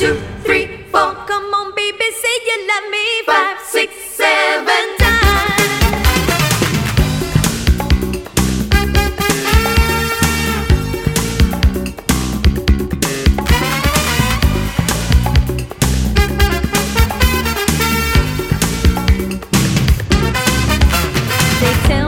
two, three, four. Come on, baby, say you love me. Five, six, seven times. They tell